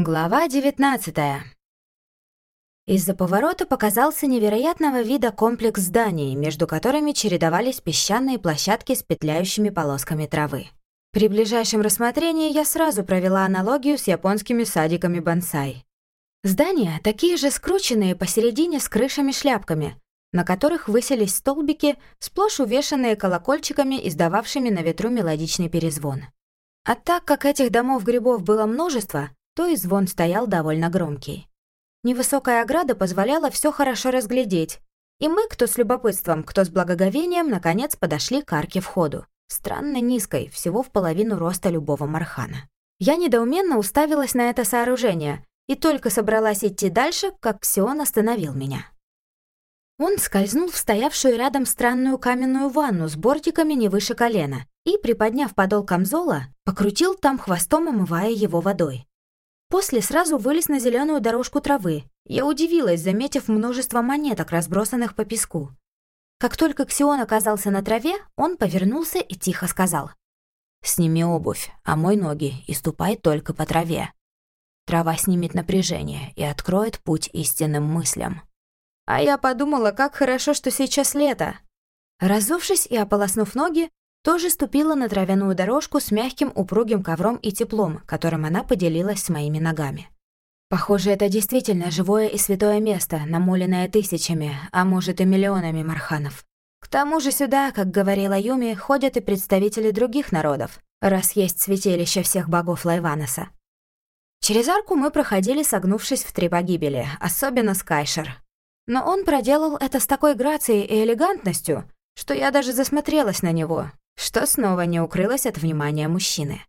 Глава 19 Из-за поворота показался невероятного вида комплекс зданий, между которыми чередовались песчаные площадки с петляющими полосками травы. При ближайшем рассмотрении я сразу провела аналогию с японскими садиками бонсай. Здания такие же скрученные посередине с крышами-шляпками, на которых высились столбики, сплошь увешанные колокольчиками, издававшими на ветру мелодичный перезвон. А так как этих домов-грибов было множество, то и звон стоял довольно громкий. Невысокая ограда позволяла все хорошо разглядеть, и мы, кто с любопытством, кто с благоговением, наконец подошли к арке входу, странно низкой, всего в половину роста любого мархана. Я недоуменно уставилась на это сооружение и только собралась идти дальше, как Ксион остановил меня. Он скользнул в стоявшую рядом странную каменную ванну с бортиками не выше колена и, приподняв подол камзола, покрутил там хвостом, омывая его водой. После сразу вылез на зеленую дорожку травы. Я удивилась, заметив множество монеток, разбросанных по песку. Как только Ксион оказался на траве, он повернулся и тихо сказал. «Сними обувь, а мой ноги и ступай только по траве. Трава снимет напряжение и откроет путь истинным мыслям». А я подумала, как хорошо, что сейчас лето. Разувшись и ополоснув ноги, тоже ступила на травяную дорожку с мягким упругим ковром и теплом, которым она поделилась с моими ногами. Похоже, это действительно живое и святое место, намоленное тысячами, а может и миллионами марханов. К тому же сюда, как говорила Юми, ходят и представители других народов, раз есть святилище всех богов Лайваноса. Через арку мы проходили, согнувшись в три погибели, особенно Скайшер. Но он проделал это с такой грацией и элегантностью, что я даже засмотрелась на него, что снова не укрылось от внимания мужчины.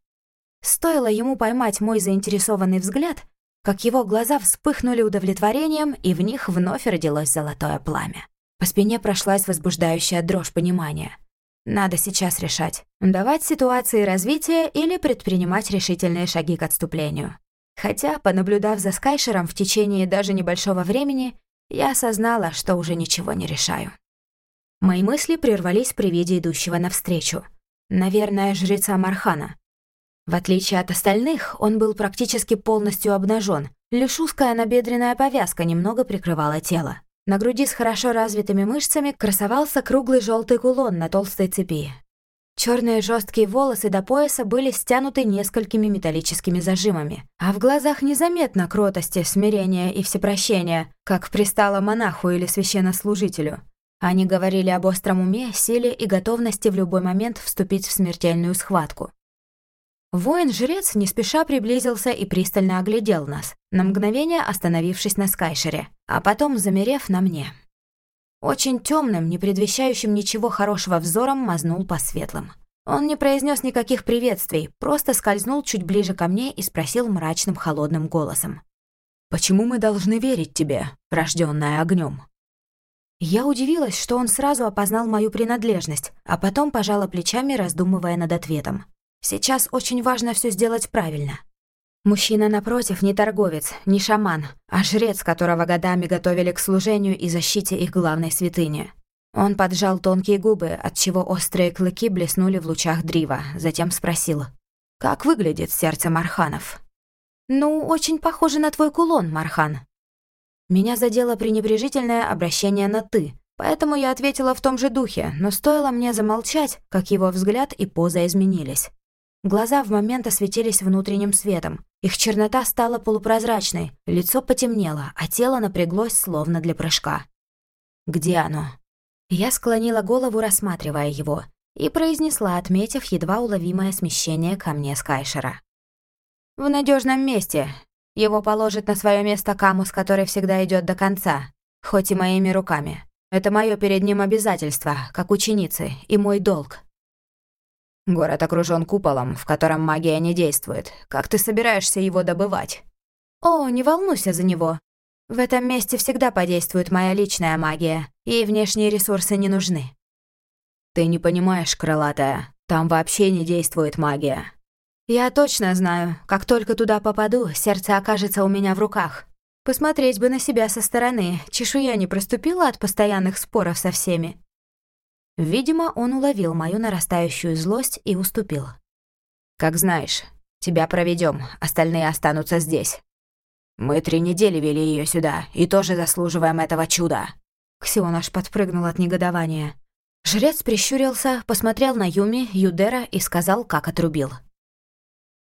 Стоило ему поймать мой заинтересованный взгляд, как его глаза вспыхнули удовлетворением, и в них вновь родилось золотое пламя. По спине прошлась возбуждающая дрожь понимания. Надо сейчас решать, давать ситуации развития или предпринимать решительные шаги к отступлению. Хотя, понаблюдав за Скайшером в течение даже небольшого времени, я осознала, что уже ничего не решаю. Мои мысли прервались при виде идущего навстречу. Наверное, жреца Мархана. В отличие от остальных, он был практически полностью обнажен. Лишь узкая набедренная повязка немного прикрывала тело. На груди с хорошо развитыми мышцами красовался круглый желтый кулон на толстой цепи. Черные жесткие волосы до пояса были стянуты несколькими металлическими зажимами, а в глазах незаметно кротости, смирения и всепрощения, как пристало монаху или священнослужителю. Они говорили об остром уме, силе и готовности в любой момент вступить в смертельную схватку. Воин-жрец не спеша приблизился и пристально оглядел нас, на мгновение остановившись на Скайшере, а потом замерев на мне. Очень темным, не предвещающим ничего хорошего взором мазнул по светлым. Он не произнес никаких приветствий, просто скользнул чуть ближе ко мне и спросил мрачным холодным голосом. «Почему мы должны верить тебе, рожденная огнем? Я удивилась, что он сразу опознал мою принадлежность, а потом пожала плечами, раздумывая над ответом. Сейчас очень важно все сделать правильно. Мужчина напротив не торговец, не шаман, а жрец, которого годами готовили к служению и защите их главной святыни. Он поджал тонкие губы, отчего острые клыки блеснули в лучах дрива, затем спросил. «Как выглядит сердце Марханов?» «Ну, очень похоже на твой кулон, Мархан», меня задело пренебрежительное обращение на «ты», поэтому я ответила в том же духе, но стоило мне замолчать, как его взгляд и поза изменились. Глаза в момент осветились внутренним светом. Их чернота стала полупрозрачной, лицо потемнело, а тело напряглось, словно для прыжка. «Где оно?» Я склонила голову, рассматривая его, и произнесла, отметив едва уловимое смещение ко мне Скайшера. «В надежном месте, его положит на свое место Камус, который всегда идет до конца, хоть и моими руками. Это мое перед ним обязательство, как ученицы, и мой долг. Город окружен куполом, в котором магия не действует. Как ты собираешься его добывать? О, не волнуйся за него. В этом месте всегда подействует моя личная магия, и внешние ресурсы не нужны. Ты не понимаешь, крылатая, там вообще не действует магия. Я точно знаю, как только туда попаду, сердце окажется у меня в руках. Посмотреть бы на себя со стороны, чешуя не проступила от постоянных споров со всеми. Видимо, он уловил мою нарастающую злость и уступил. «Как знаешь, тебя проведем, остальные останутся здесь. Мы три недели вели ее сюда и тоже заслуживаем этого чуда». Ксион аж подпрыгнул от негодования. Жрец прищурился, посмотрел на Юми, Юдера и сказал, как отрубил.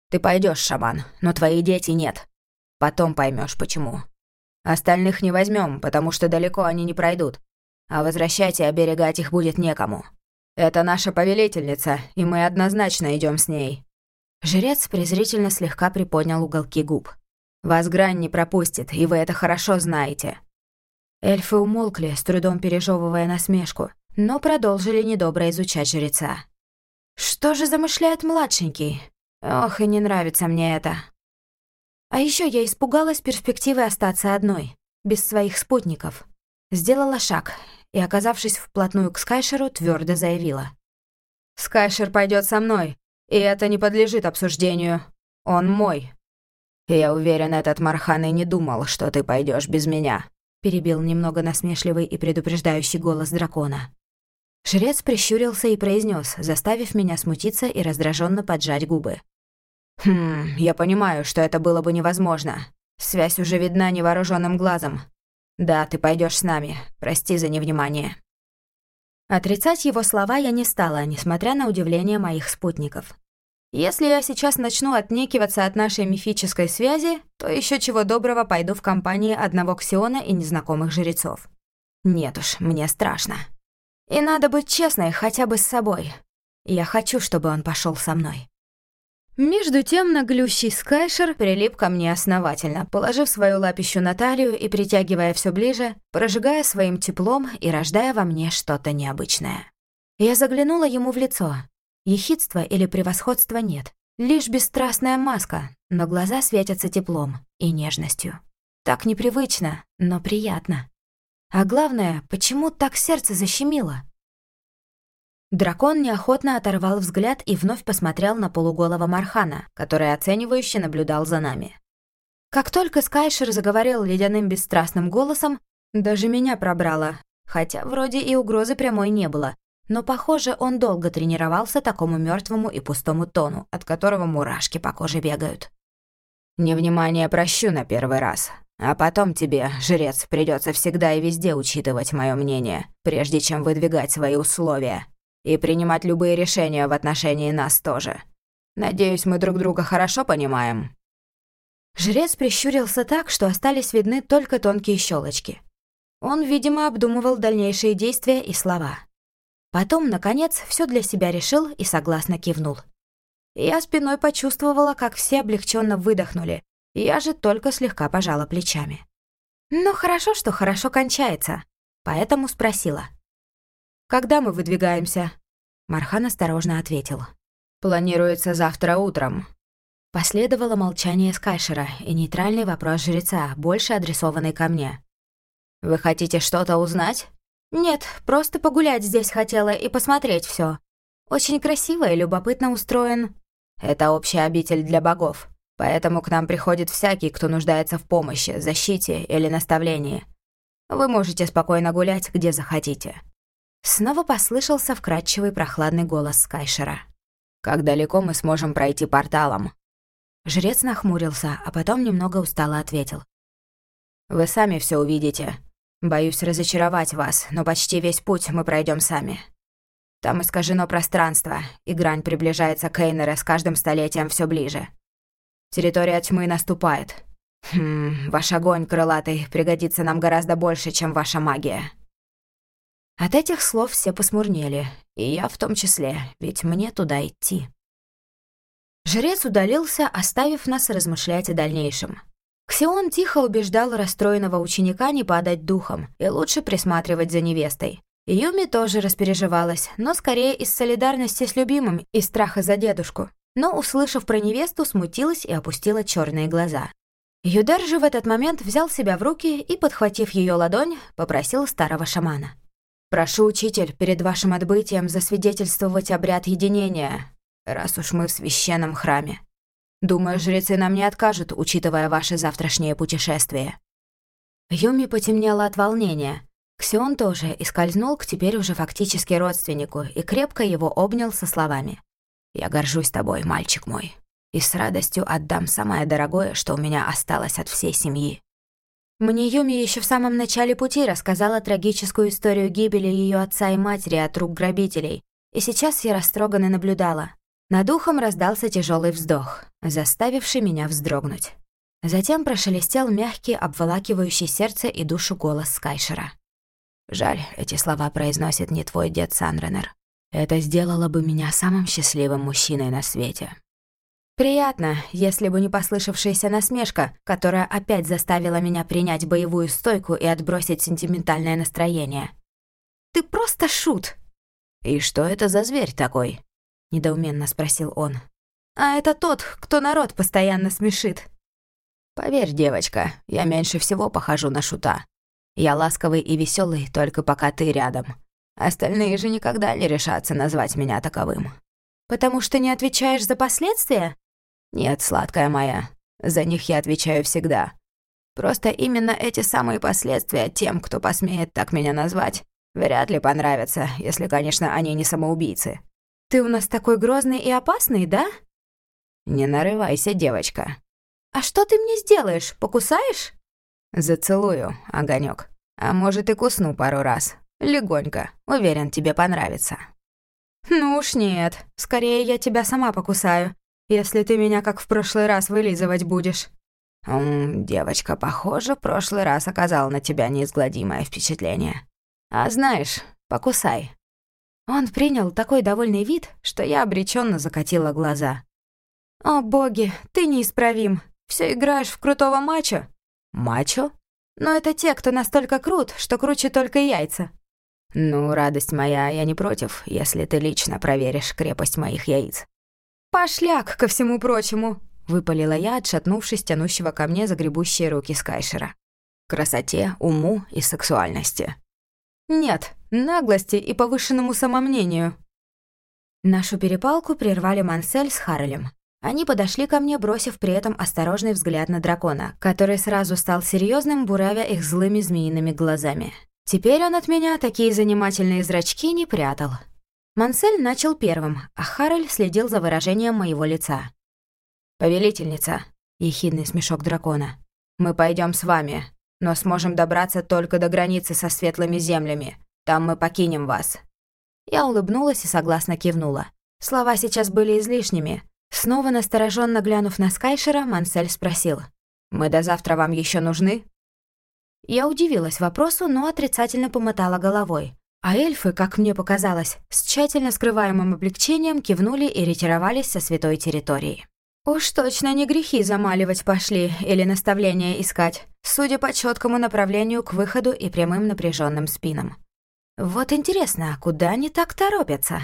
«Ты пойдешь, шаман, но твои дети нет. Потом поймешь, почему. Остальных не возьмем, потому что далеко они не пройдут. А возвращать и оберегать их будет некому. Это наша повелительница, и мы однозначно идем с ней». Жрец презрительно слегка приподнял уголки губ. «Вас грань не пропустит, и вы это хорошо знаете». Эльфы умолкли, с трудом пережевывая насмешку, но продолжили недобро изучать жреца. «Что же замышляет младшенький? Ох, и не нравится мне это». А еще я испугалась перспективы остаться одной, без своих спутников. Сделала шаг и, оказавшись вплотную к Скайшеру, твердо заявила. «Скайшер пойдет со мной, и это не подлежит обсуждению. Он мой. Я уверен, этот Мархан и не думал, что ты пойдешь без меня», перебил немного насмешливый и предупреждающий голос дракона. Жрец прищурился и произнес, заставив меня смутиться и раздраженно поджать губы. «Хм, я понимаю, что это было бы невозможно. Связь уже видна невооруженным глазом. Да, ты пойдешь с нами. Прости за невнимание». Отрицать его слова я не стала, несмотря на удивление моих спутников. Если я сейчас начну отнекиваться от нашей мифической связи, то еще чего доброго пойду в компании одного Ксиона и незнакомых жрецов. Нет уж, мне страшно. И надо быть честной хотя бы с собой. Я хочу, чтобы он пошел со мной. Между тем наглющий Скайшер прилип ко мне основательно, положив свою лапищу на талию и притягивая все ближе, прожигая своим теплом и рождая во мне что-то необычное. Я заглянула ему в лицо. Ехидства или превосходства нет. Лишь бесстрастная маска, но глаза светятся теплом и нежностью. Так непривычно, но приятно. А главное, почему так сердце защемило? Дракон неохотно оторвал взгляд и вновь посмотрел на полуголого Мархана, который оценивающе наблюдал за нами. Как только Скайшер заговорил ледяным бесстрастным голосом, даже меня пробрало, хотя вроде и угрозы прямой не было, но, похоже, он долго тренировался такому мертвому и пустому тону, от которого мурашки по коже бегают. «Невнимание прощу на первый раз, а потом тебе, жрец, придется всегда и везде учитывать мое мнение, прежде чем выдвигать свои условия. И принимать любые решения в отношении нас тоже. Надеюсь, мы друг друга хорошо понимаем». Жрец прищурился так, что остались видны только тонкие щелочки. Он, видимо, обдумывал дальнейшие действия и слова. Потом, наконец, все для себя решил и согласно кивнул. Я спиной почувствовала, как все облегченно выдохнули, я же только слегка пожала плечами. Но хорошо, что хорошо кончается, поэтому спросила. «Когда мы выдвигаемся?» Мархан осторожно ответил. «Планируется завтра утром». Последовало молчание Скайшера и нейтральный вопрос жреца, больше адресованный ко мне. «Вы хотите что-то узнать?» «Нет, просто погулять здесь хотела и посмотреть все. Очень красиво и любопытно устроен». «Это общая обитель для богов. Поэтому к нам приходит всякий, кто нуждается в помощи, защите или наставлении. Вы можете спокойно гулять, где захотите». Снова послышался вкрадчивый прохладный голос Скайшера. «Как далеко мы сможем пройти порталом?» Жрец нахмурился, а потом немного устало ответил. «Вы сами все увидите. Боюсь разочаровать вас, но почти весь путь мы пройдем сами. Там искажено пространство, и грань приближается к Эйнере с каждым столетием все ближе. Территория тьмы наступает. Хм, ваш огонь крылатый пригодится нам гораздо больше, чем ваша магия». От этих слов все посмурнели, и я в том числе, ведь мне туда идти. Жрец удалился, оставив нас размышлять о дальнейшем. Ксион тихо убеждал расстроенного ученика не падать духом и лучше присматривать за невестой. Юми тоже распереживалась, но скорее из солидарности с любимым и страха за дедушку но, услышав про невесту, смутилась и опустила черные глаза. Юдар же в этот момент взял себя в руки и, подхватив ее ладонь, попросил старого шамана. «Прошу, учитель, перед вашим отбытием засвидетельствовать обряд единения, раз уж мы в священном храме. Думаю, жрецы нам не откажут, учитывая ваше завтрашнее путешествие». Юми потемнела от волнения. Ксион тоже и скользнул к теперь уже фактически родственнику и крепко его обнял со словами. Я горжусь тобой, мальчик мой. и с радостью отдам самое дорогое, что у меня осталось от всей семьи. Мне Юми еще в самом начале пути рассказала трагическую историю гибели ее отца и матери от рук грабителей, и сейчас я растроганно наблюдала. Над ухом раздался тяжелый вздох, заставивший меня вздрогнуть. Затем прошелестел мягкий, обволакивающий сердце и душу голос Скайшера. «Жаль, эти слова произносит не твой дед Санренер. Это сделало бы меня самым счастливым мужчиной на свете». Приятно, если бы не послышавшаяся насмешка, которая опять заставила меня принять боевую стойку и отбросить сентиментальное настроение. «Ты просто шут!» «И что это за зверь такой?» — недоуменно спросил он. «А это тот, кто народ постоянно смешит». «Поверь, девочка, я меньше всего похожу на шута. Я ласковый и веселый только пока ты рядом. Остальные же никогда не решатся назвать меня таковым». «Потому что не отвечаешь за последствия?» «Нет, сладкая моя, за них я отвечаю всегда. Просто именно эти самые последствия тем, кто посмеет так меня назвать, вряд ли понравятся, если, конечно, они не самоубийцы». «Ты у нас такой грозный и опасный, да?» «Не нарывайся, девочка». «А что ты мне сделаешь? Покусаешь?» «Зацелую, огонек. А может, и кусну пару раз. Легонько. Уверен, тебе понравится». «Ну уж нет. Скорее я тебя сама покусаю если ты меня как в прошлый раз вылизывать будешь». «М девочка, похоже, в прошлый раз оказал на тебя неизгладимое впечатление. А знаешь, покусай». Он принял такой довольный вид, что я обреченно закатила глаза. «О, боги, ты неисправим. Все играешь в крутого мачо?» «Мачо?» «Но это те, кто настолько крут, что круче только яйца». «Ну, радость моя, я не против, если ты лично проверишь крепость моих яиц». «Пошляк, ко всему прочему!» — выпалила я, отшатнувшись тянущего ко мне загребущие руки Скайшера. «Красоте, уму и сексуальности». «Нет, наглости и повышенному самомнению». Нашу перепалку прервали Мансель с Харрелем. Они подошли ко мне, бросив при этом осторожный взгляд на дракона, который сразу стал серьезным, буравя их злыми змеиными глазами. Теперь он от меня такие занимательные зрачки не прятал. Мансель начал первым, а Харрель следил за выражением моего лица. «Повелительница», — ехидный смешок дракона, — «мы пойдем с вами, но сможем добраться только до границы со светлыми землями. Там мы покинем вас». Я улыбнулась и согласно кивнула. Слова сейчас были излишними. Снова настороженно глянув на Скайшера, Мансель спросил. «Мы до завтра вам еще нужны?» Я удивилась вопросу, но отрицательно помотала головой. А эльфы, как мне показалось, с тщательно скрываемым облегчением кивнули и ретировались со святой территории. Уж точно не грехи замаливать пошли или наставления искать, судя по четкому направлению к выходу и прямым напряженным спинам. Вот интересно, куда они так торопятся?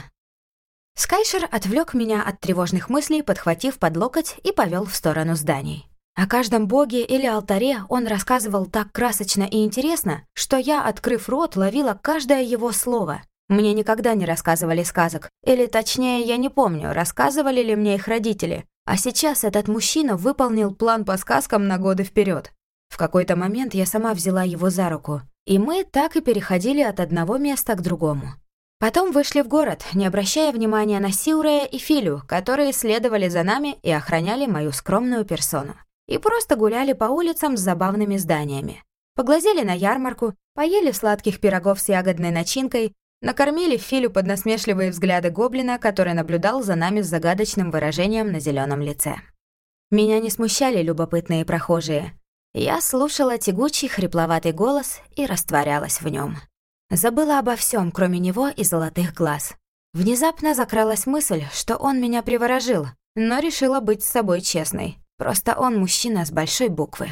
Скайшер отвлек меня от тревожных мыслей, подхватив под локоть и повел в сторону зданий. О каждом боге или алтаре он рассказывал так красочно и интересно, что я, открыв рот, ловила каждое его слово. Мне никогда не рассказывали сказок, или точнее, я не помню, рассказывали ли мне их родители. А сейчас этот мужчина выполнил план по сказкам на годы вперед. В какой-то момент я сама взяла его за руку, и мы так и переходили от одного места к другому. Потом вышли в город, не обращая внимания на Сиурея и Филю, которые следовали за нами и охраняли мою скромную персону и просто гуляли по улицам с забавными зданиями. Поглазели на ярмарку, поели сладких пирогов с ягодной начинкой, накормили Филю под насмешливые взгляды гоблина, который наблюдал за нами с загадочным выражением на зеленом лице. Меня не смущали любопытные прохожие. Я слушала тягучий, хрипловатый голос и растворялась в нем. Забыла обо всем, кроме него и золотых глаз. Внезапно закралась мысль, что он меня приворожил, но решила быть с собой честной. Просто он мужчина с большой буквы.